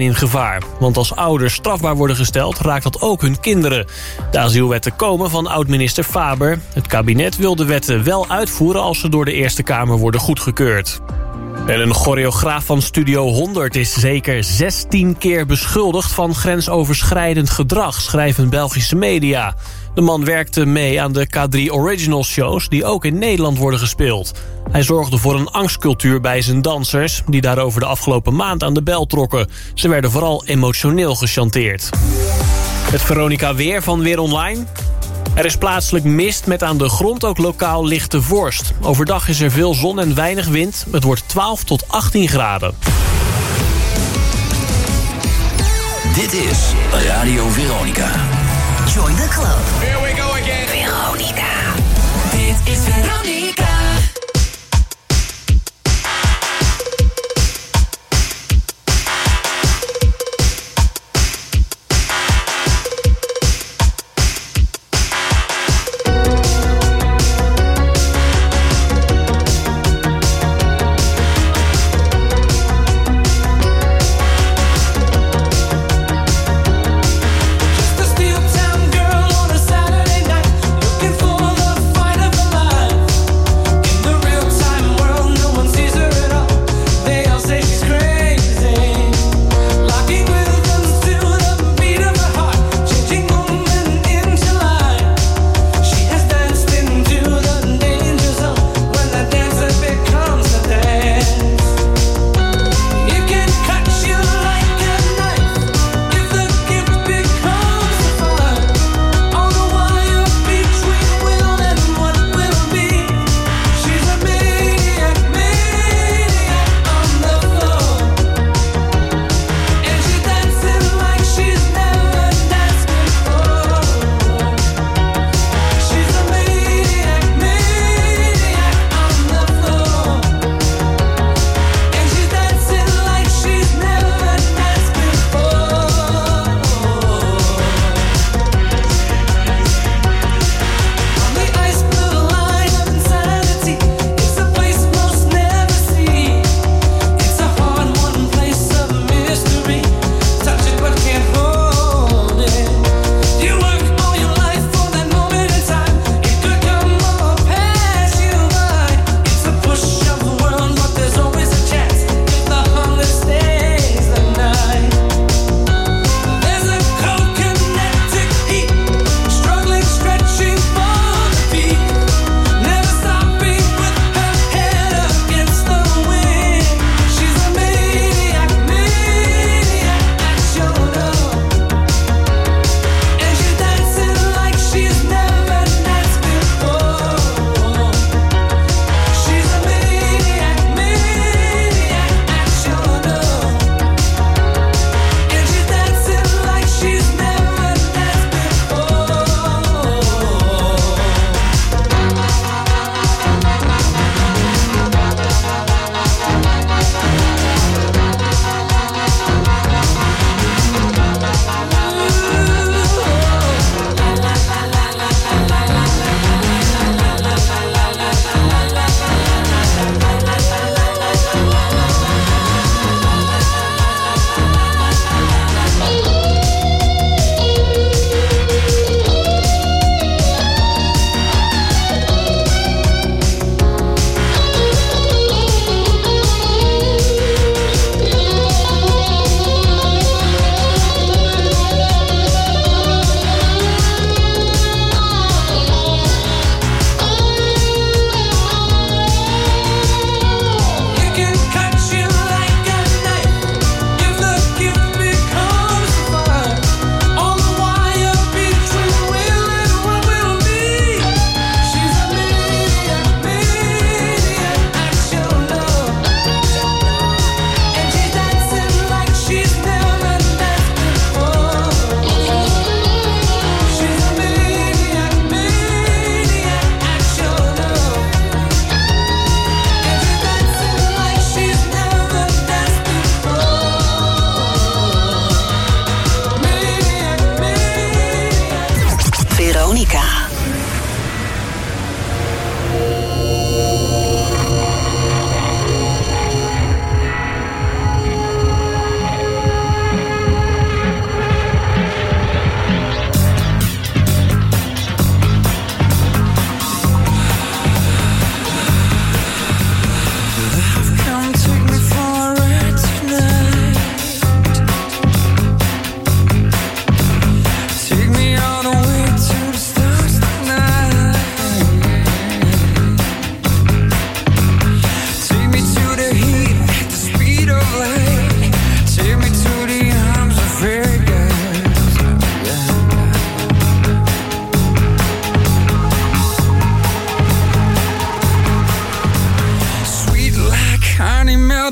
in gevaar. Want als ouders strafbaar worden gesteld, raakt dat ook hun kinderen. De asielwetten komen van oud-minister Faber. Het kabinet wil de wetten wel uitvoeren als ze door de Eerste Kamer worden goedgekeurd. En een choreograaf van Studio 100 is zeker 16 keer beschuldigd van grensoverschrijdend gedrag, schrijven Belgische media. De man werkte mee aan de K3 Original Shows die ook in Nederland worden gespeeld. Hij zorgde voor een angstcultuur bij zijn dansers... die daarover de afgelopen maand aan de bel trokken. Ze werden vooral emotioneel gechanteerd. Het Veronica Weer van Weer Online. Er is plaatselijk mist met aan de grond ook lokaal lichte vorst. Overdag is er veel zon en weinig wind. Het wordt 12 tot 18 graden. Dit is Radio Veronica. Join the club. Here we go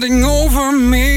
over me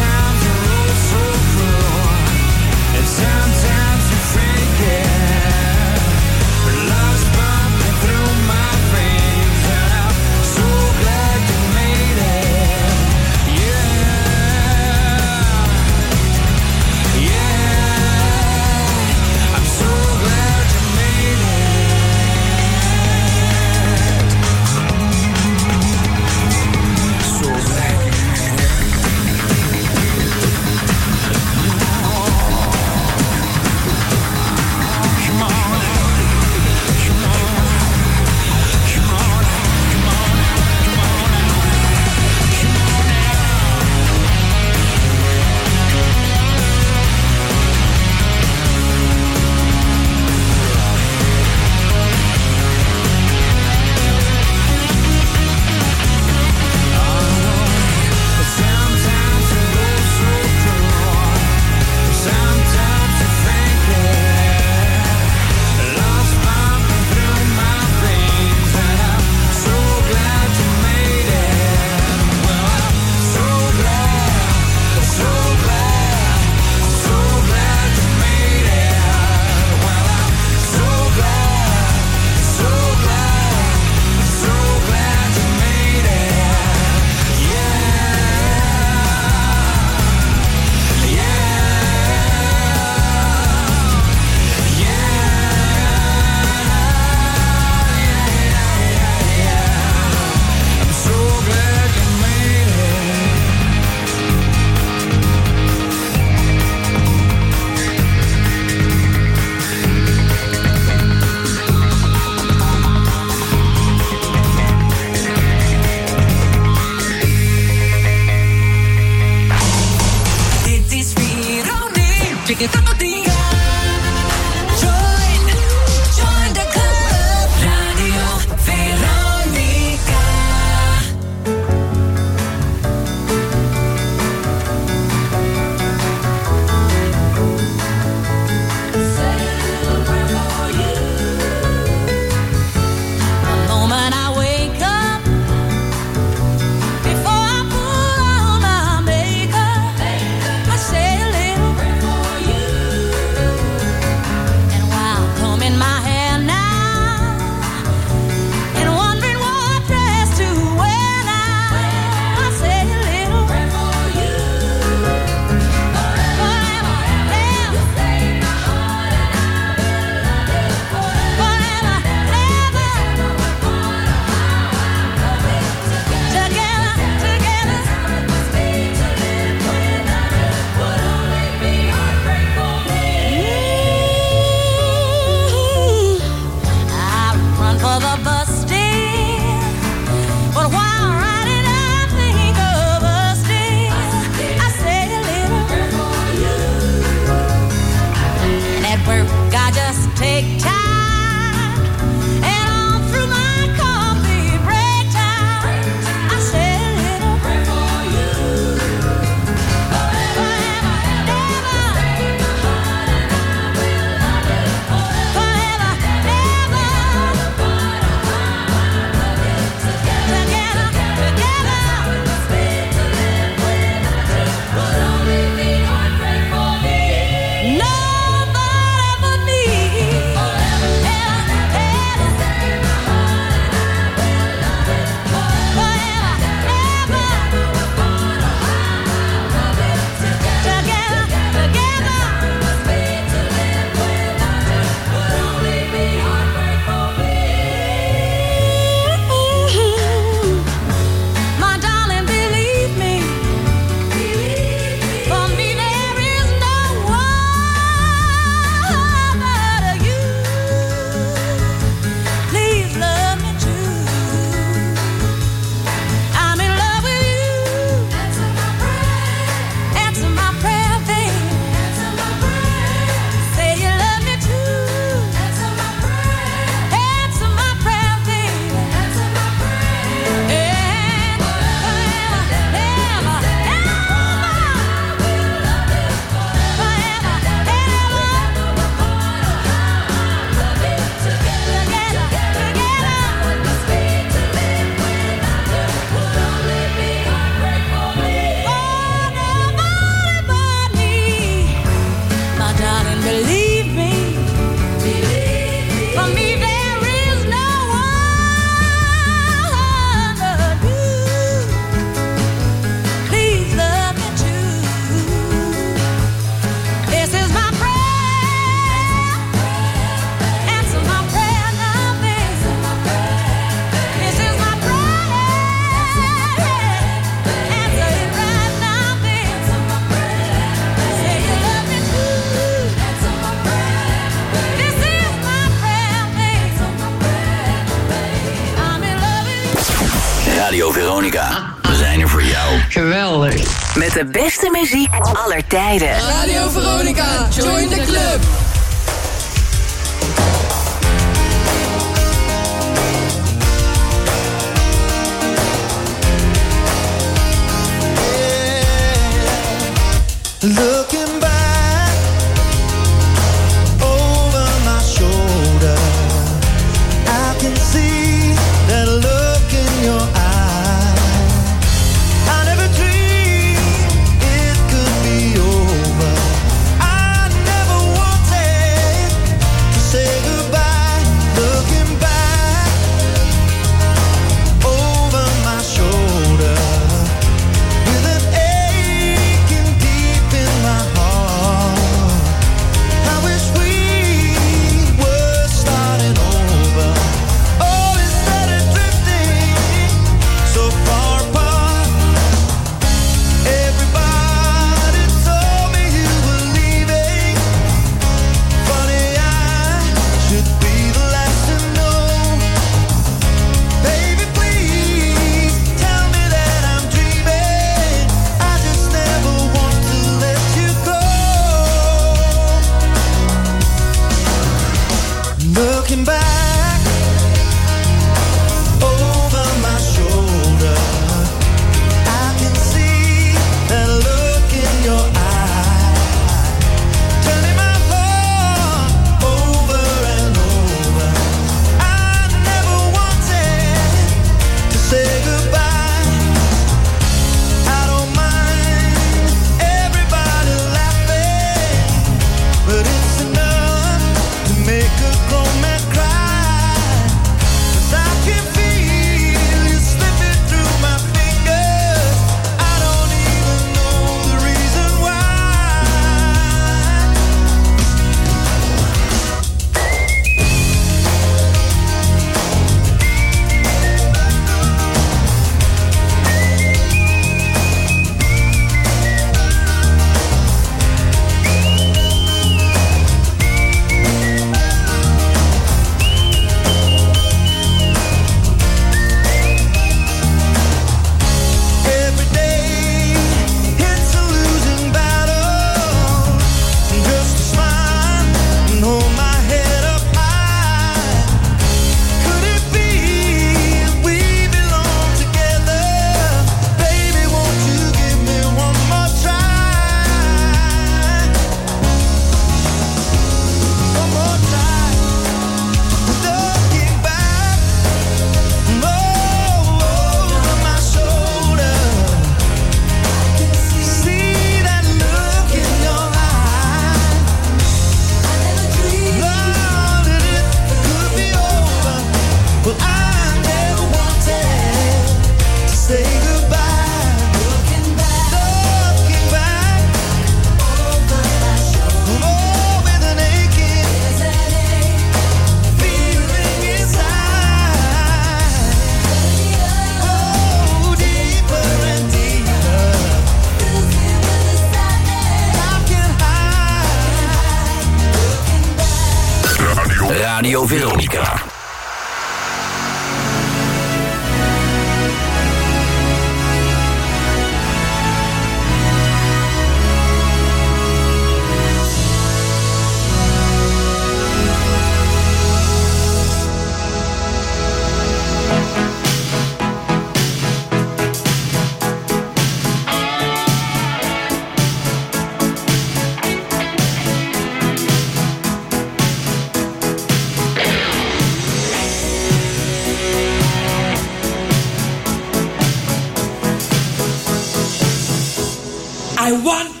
I want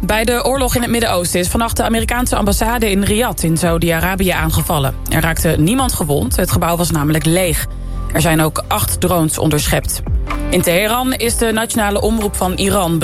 Bij de oorlog in het Midden-Oosten is vannacht de Amerikaanse ambassade in Riyadh in Saudi-Arabië aangevallen. Er raakte niemand gewond, het gebouw was namelijk leeg. Er zijn ook acht drones onderschept. In Teheran is de nationale omroep van Iran